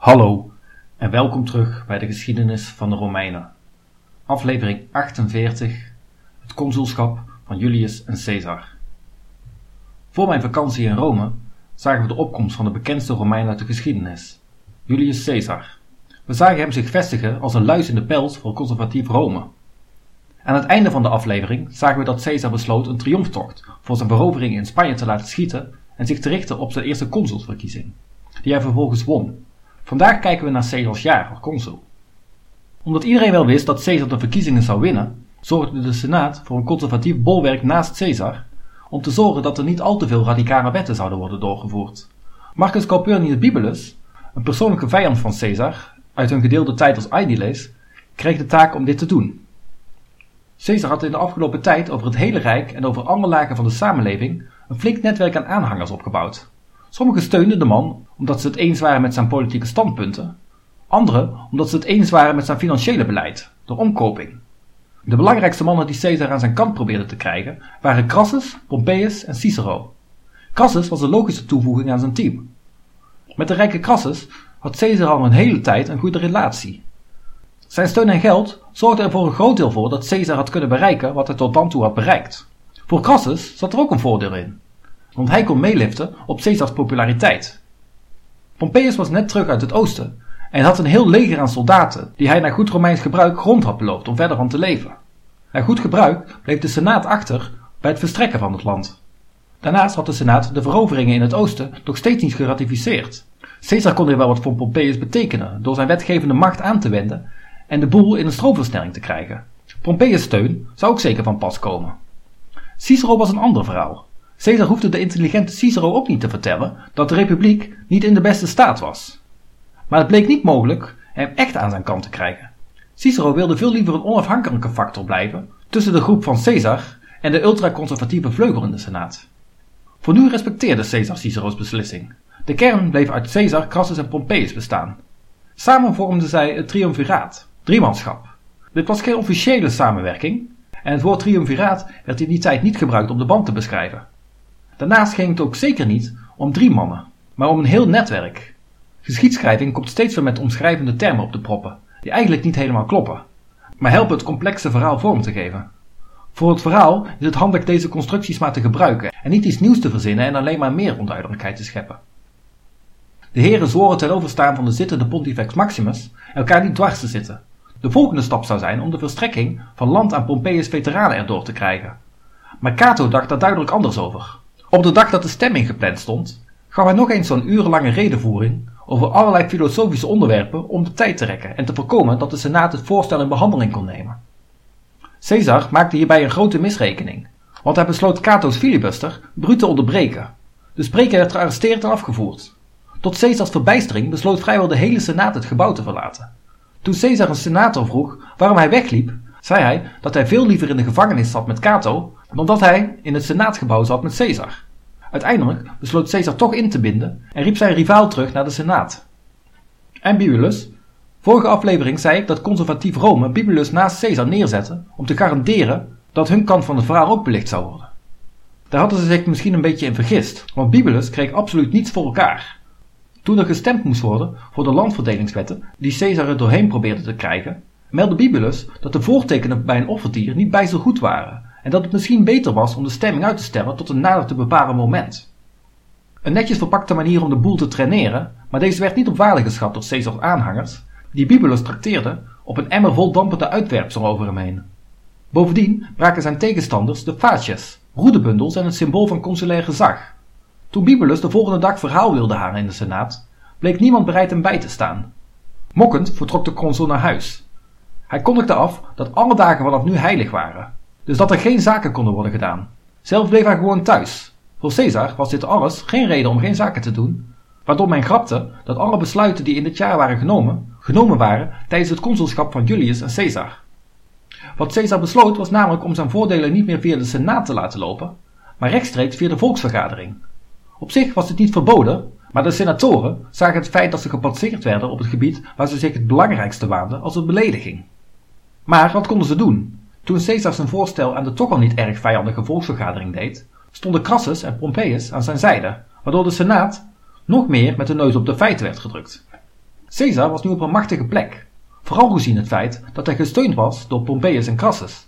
Hallo en welkom terug bij de geschiedenis van de Romeinen. Aflevering 48: Het consulschap van Julius en Caesar. Voor mijn vakantie in Rome zagen we de opkomst van de bekendste Romein uit de geschiedenis, Julius Caesar. We zagen hem zich vestigen als een luis in de pels voor conservatief Rome. Aan het einde van de aflevering zagen we dat Caesar besloot een triomftocht voor zijn verovering in Spanje te laten schieten en zich te richten op zijn eerste consulsverkiezing, die hij vervolgens won Vandaag kijken we naar Caesars jaar als consul. Omdat iedereen wel wist dat Caesar de verkiezingen zou winnen, zorgde de Senaat voor een conservatief bolwerk naast Caesar om te zorgen dat er niet al te veel radicale wetten zouden worden doorgevoerd. Marcus Calpurnius Bibulus, een persoonlijke vijand van Caesar, uit hun gedeelde tijd als Aediles, kreeg de taak om dit te doen. Caesar had in de afgelopen tijd over het hele rijk en over alle lagen van de samenleving een flink netwerk aan aanhangers opgebouwd. Sommigen steunden de man omdat ze het eens waren met zijn politieke standpunten, anderen omdat ze het eens waren met zijn financiële beleid, de omkoping. De belangrijkste mannen die Caesar aan zijn kant probeerde te krijgen waren Crassus, Pompeius en Cicero. Crassus was een logische toevoeging aan zijn team. Met de rijke Crassus had Caesar al een hele tijd een goede relatie. Zijn steun en geld zorgde er voor een groot deel voor dat Caesar had kunnen bereiken wat hij tot dan toe had bereikt. Voor Crassus zat er ook een voordeel in want hij kon meeliften op Caesars populariteit. Pompeius was net terug uit het oosten en had een heel leger aan soldaten die hij naar goed Romeins gebruik grond had beloofd om verder van te leven. Naar goed gebruik bleef de Senaat achter bij het verstrekken van het land. Daarnaast had de Senaat de veroveringen in het oosten nog steeds niet geratificeerd. Caesar kon hier wel wat voor Pompeius betekenen door zijn wetgevende macht aan te wenden en de boel in een stroomversnelling te krijgen. Pompeius' steun zou ook zeker van pas komen. Cicero was een ander verhaal. Caesar hoefde de intelligente Cicero ook niet te vertellen dat de republiek niet in de beste staat was. Maar het bleek niet mogelijk hem echt aan zijn kant te krijgen. Cicero wilde veel liever een onafhankelijke factor blijven tussen de groep van Caesar en de ultraconservatieve vleugel in de Senaat. Voor nu respecteerde Caesar Cicero's beslissing. De kern bleef uit Caesar, Crassus en Pompeius bestaan. Samen vormden zij het triumviraat, driemanschap. Dit was geen officiële samenwerking en het woord triumviraat werd in die tijd niet gebruikt om de band te beschrijven. Daarnaast ging het ook zeker niet om drie mannen, maar om een heel netwerk. Geschiedschrijving komt steeds weer met omschrijvende termen op de proppen, die eigenlijk niet helemaal kloppen, maar helpen het complexe verhaal vorm te geven. Voor het verhaal is het handig deze constructies maar te gebruiken en niet iets nieuws te verzinnen en alleen maar meer onduidelijkheid te scheppen. De heren zworen ten overstaan van de zittende Pontifex Maximus elkaar niet dwars te zitten. De volgende stap zou zijn om de verstrekking van land aan Pompeius veteranen erdoor te krijgen. Maar Cato dacht daar duidelijk anders over. Op de dag dat de stemming gepland stond, gaf hij nog eens zo'n urenlange redenvoering over allerlei filosofische onderwerpen om de tijd te rekken en te voorkomen dat de Senaat het voorstel in behandeling kon nemen. Caesar maakte hierbij een grote misrekening, want hij besloot Cato's filibuster bruut te onderbreken. De spreker werd gearresteerd en afgevoerd. Tot Caesars verbijstering besloot vrijwel de hele Senaat het gebouw te verlaten. Toen Caesar een senator vroeg waarom hij wegliep, zei hij dat hij veel liever in de gevangenis zat met Cato dan dat hij in het senaatgebouw zat met Caesar. Uiteindelijk besloot Caesar toch in te binden en riep zijn rivaal terug naar de senaat. En Bibulus? Vorige aflevering zei ik dat conservatief Rome Bibulus naast Caesar neerzette om te garanderen dat hun kant van het verhaal ook belicht zou worden. Daar hadden ze zich misschien een beetje in vergist, want Bibulus kreeg absoluut niets voor elkaar. Toen er gestemd moest worden voor de landverdelingswetten die Caesar er doorheen probeerde te krijgen, meldde Bibulus dat de voortekenen bij een offerdier niet bij zo goed waren en dat het misschien beter was om de stemming uit te stellen tot een nader te bepalen moment. Een netjes verpakte manier om de boel te traineren, maar deze werd niet op waarde geschat door Caesars aanhangers, die Bibulus trakteerden op een emmer vol dampende uitwerpsel over hem heen. Bovendien braken zijn tegenstanders de facies, roedebundels en het symbool van consulair gezag. Toen Bibulus de volgende dag verhaal wilde halen in de Senaat, bleek niemand bereid hem bij te staan. Mokkend vertrok de consul naar huis. Hij kondigde af dat alle dagen vanaf nu heilig waren, dus dat er geen zaken konden worden gedaan. Zelf bleef hij gewoon thuis. Voor Caesar was dit alles geen reden om geen zaken te doen, waardoor men grapte dat alle besluiten die in dit jaar waren genomen, genomen waren tijdens het consulschap van Julius en Caesar. Wat Caesar besloot was namelijk om zijn voordelen niet meer via de Senaat te laten lopen, maar rechtstreeks via de volksvergadering. Op zich was dit niet verboden, maar de senatoren zagen het feit dat ze gepasseerd werden op het gebied waar ze zich het belangrijkste waanden als een belediging. Maar wat konden ze doen? Toen Caesar zijn voorstel aan de toch al niet erg vijandige volksvergadering deed, stonden Crassus en Pompeius aan zijn zijde, waardoor de Senaat nog meer met de neus op de feiten werd gedrukt. Caesar was nu op een machtige plek, vooral gezien het feit dat hij gesteund was door Pompeius en Crassus.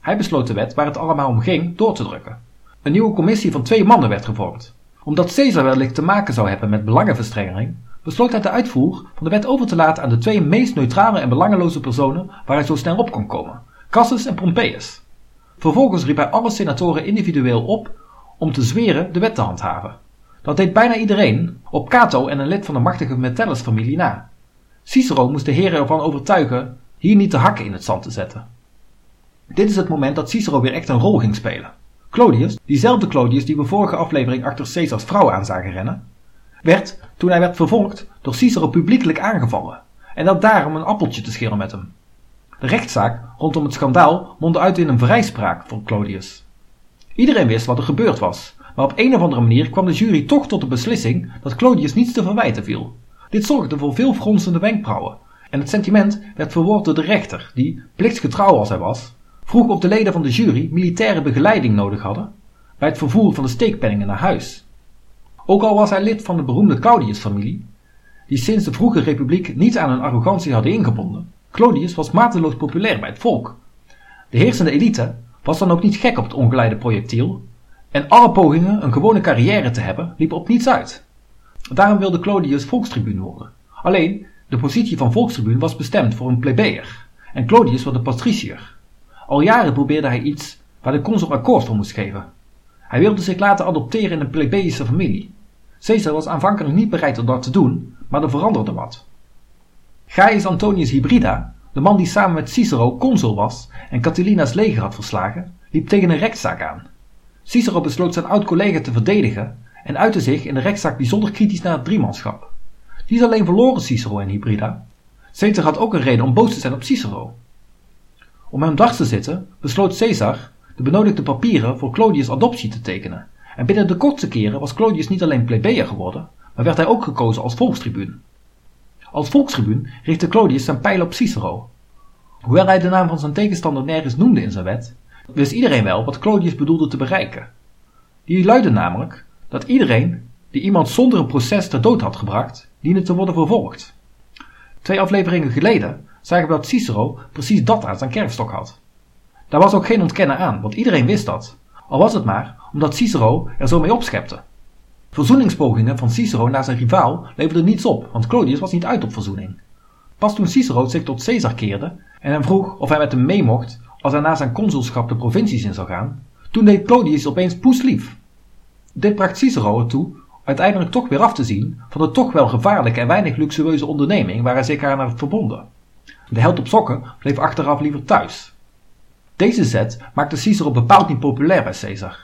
Hij besloot de wet waar het allemaal om ging door te drukken. Een nieuwe commissie van twee mannen werd gevormd. Omdat Caesar wellicht te maken zou hebben met belangenverstrengeling, besloot hij de uitvoer van de wet over te laten aan de twee meest neutrale en belangeloze personen waar hij zo snel op kon komen, Crassus en Pompeius. Vervolgens riep hij alle senatoren individueel op om te zweren de wet te handhaven. Dat deed bijna iedereen, op Cato en een lid van de machtige Metellus-familie na. Cicero moest de heren ervan overtuigen hier niet de hakken in het zand te zetten. Dit is het moment dat Cicero weer echt een rol ging spelen. Clodius, diezelfde Clodius die we vorige aflevering achter Caesars vrouw aan zagen rennen, werd, toen hij werd vervolgd, door Cicero publiekelijk aangevallen en dat daarom een appeltje te schillen met hem. De rechtszaak rondom het schandaal mondde uit in een vrijspraak voor Clodius. Iedereen wist wat er gebeurd was, maar op een of andere manier kwam de jury toch tot de beslissing dat Clodius niets te verwijten viel. Dit zorgde voor veel fronsende wenkbrauwen en het sentiment werd verwoord door de rechter, die, plichtsgetrouw als hij was, vroeg of de leden van de jury militaire begeleiding nodig hadden bij het vervoer van de steekpenningen naar huis. Ook al was hij lid van de beroemde Claudius-familie, die sinds de vroege republiek niet aan hun arrogantie hadden ingebonden, Claudius was mateloos populair bij het volk. De heersende elite was dan ook niet gek op het ongeleide projectiel en alle pogingen een gewone carrière te hebben liepen op niets uit. Daarom wilde Claudius volkstribuun worden. Alleen, de positie van volkstribuun was bestemd voor een plebejer en Claudius was een patriciër. Al jaren probeerde hij iets waar de consul akkoord voor moest geven. Hij wilde zich laten adopteren in een plebejische familie. Caesar was aanvankelijk niet bereid om dat te doen, maar er veranderde wat. Gaius Antonius Hybrida, de man die samen met Cicero consul was en Catilina's leger had verslagen, liep tegen een rechtszaak aan. Cicero besloot zijn oud-collega te verdedigen en uitte zich in de rechtszaak bijzonder kritisch naar het driemanschap. Niet alleen verloren Cicero en Hybrida, Caesar had ook een reden om boos te zijn op Cicero. Om hem dwars te zitten, besloot Caesar de benodigde papieren voor Clodius' adoptie te tekenen. En binnen de kortste keren was Clodius niet alleen plebejer geworden, maar werd hij ook gekozen als volkstribuun. Als volkstribuun richtte Clodius zijn pijl op Cicero. Hoewel hij de naam van zijn tegenstander nergens noemde in zijn wet, wist iedereen wel wat Clodius bedoelde te bereiken. Die luidde namelijk dat iedereen die iemand zonder een proces ter dood had gebracht, diende te worden vervolgd. Twee afleveringen geleden zagen we dat Cicero precies dat aan zijn kerfstok had. Daar was ook geen ontkennen aan, want iedereen wist dat. Al was het maar omdat Cicero er zo mee opschepte. Verzoeningspogingen van Cicero naar zijn rivaal leverden niets op, want Clodius was niet uit op verzoening. Pas toen Cicero zich tot Caesar keerde en hem vroeg of hij met hem mee mocht als hij na zijn consulschap de provincies in zou gaan, toen deed Clodius opeens poeslief. Dit bracht Cicero ertoe uiteindelijk toch weer af te zien van de toch wel gevaarlijke en weinig luxueuze onderneming waar hij zich aan had verbonden. De held op sokken bleef achteraf liever thuis. Deze zet maakte Cicero bepaald niet populair bij Caesar.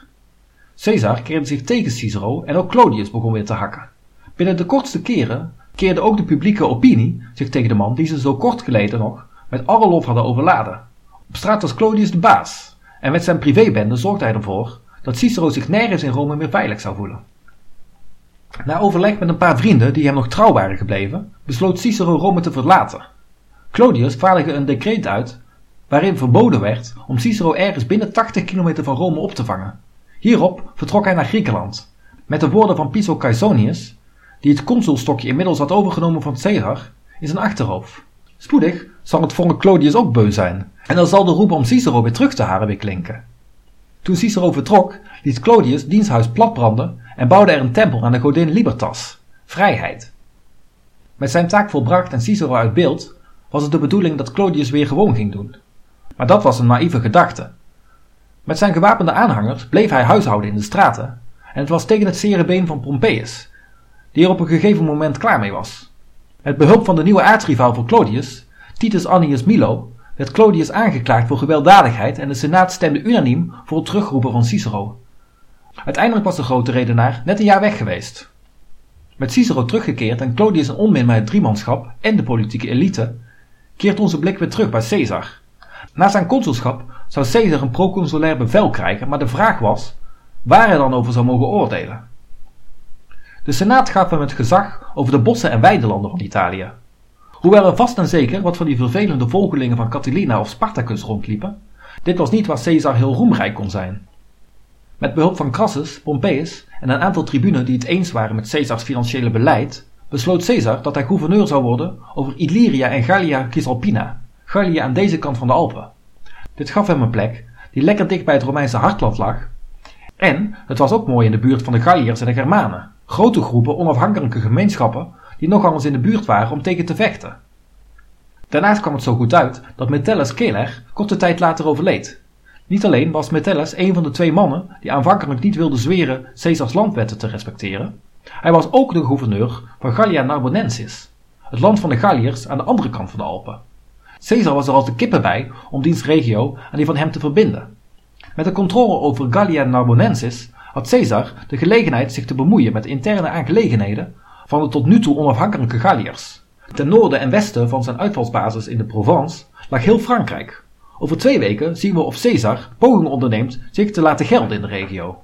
Caesar keerde zich tegen Cicero en ook Clodius begon weer te hakken. Binnen de kortste keren keerde ook de publieke opinie zich tegen de man die ze zo kort geleden nog met alle lof hadden overladen. Op straat was Clodius de baas en met zijn privébende zorgde hij ervoor dat Cicero zich nergens in Rome meer veilig zou voelen. Na overleg met een paar vrienden die hem nog trouw waren gebleven, besloot Cicero Rome te verlaten. Clodius vaardigde een decreet uit waarin verboden werd om Cicero ergens binnen 80 kilometer van Rome op te vangen. Hierop vertrok hij naar Griekenland, met de woorden van Piso Caesonius, die het consulstokje inmiddels had overgenomen van Caesar, in zijn achterhoofd. Spoedig zal het volk Clodius ook beu zijn, en dan zal de roep om Cicero weer terug te halen weer klinken. Toen Cicero vertrok, liet Clodius diensthuis platbranden en bouwde er een tempel aan de godin Libertas, vrijheid. Met zijn taak volbracht en Cicero uit beeld, was het de bedoeling dat Clodius weer gewoon ging doen. Maar dat was een naïeve gedachte. Met zijn gewapende aanhangers bleef hij huishouden in de straten, en het was tegen het zere been van Pompeius, die er op een gegeven moment klaar mee was. Met behulp van de nieuwe aartsrivaal van Clodius, Titus Annius Milo, werd Clodius aangeklaagd voor gewelddadigheid en de Senaat stemde unaniem voor het terugroepen van Cicero. Uiteindelijk was de grote redenaar net een jaar weg geweest. Met Cicero teruggekeerd en Clodius een onmin met het driemanschap en de politieke elite, keert onze blik weer terug bij Caesar. Na zijn consulschap zou Caesar een proconsulair bevel krijgen, maar de vraag was waar hij dan over zou mogen oordelen. De Senaat gaf hem het gezag over de bossen en weidelanden van Italië. Hoewel er vast en zeker wat van die vervelende volgelingen van Catilina of Spartacus rondliepen, dit was niet waar Caesar heel roemrijk kon zijn. Met behulp van Crassus, Pompeius en een aantal tribunen die het eens waren met Caesars financiële beleid, besloot Caesar dat hij gouverneur zou worden over Illyria en Gallia Cisalpina, Gallië aan deze kant van de Alpen. Dit gaf hem een plek die lekker dicht bij het Romeinse hartland lag en het was ook mooi in de buurt van de Galliërs en de Germanen, grote groepen onafhankelijke gemeenschappen die nogal eens in de buurt waren om tegen te vechten. Daarnaast kwam het zo goed uit dat Metellus Celer korte tijd later overleed. Niet alleen was Metellus een van de twee mannen die aanvankelijk niet wilden zweren Caesars landwetten te respecteren, hij was ook de gouverneur van Gallia Narbonensis, het land van de Galliërs aan de andere kant van de Alpen. Caesar was er als de kippen bij om diens regio en die van hem te verbinden. Met de controle over Gallia Narbonensis had Caesar de gelegenheid zich te bemoeien met interne aangelegenheden van de tot nu toe onafhankelijke Galliërs. Ten noorden en westen van zijn uitvalsbasis in de Provence lag heel Frankrijk. Over twee weken zien we of Caesar pogingen onderneemt zich te laten gelden in de regio.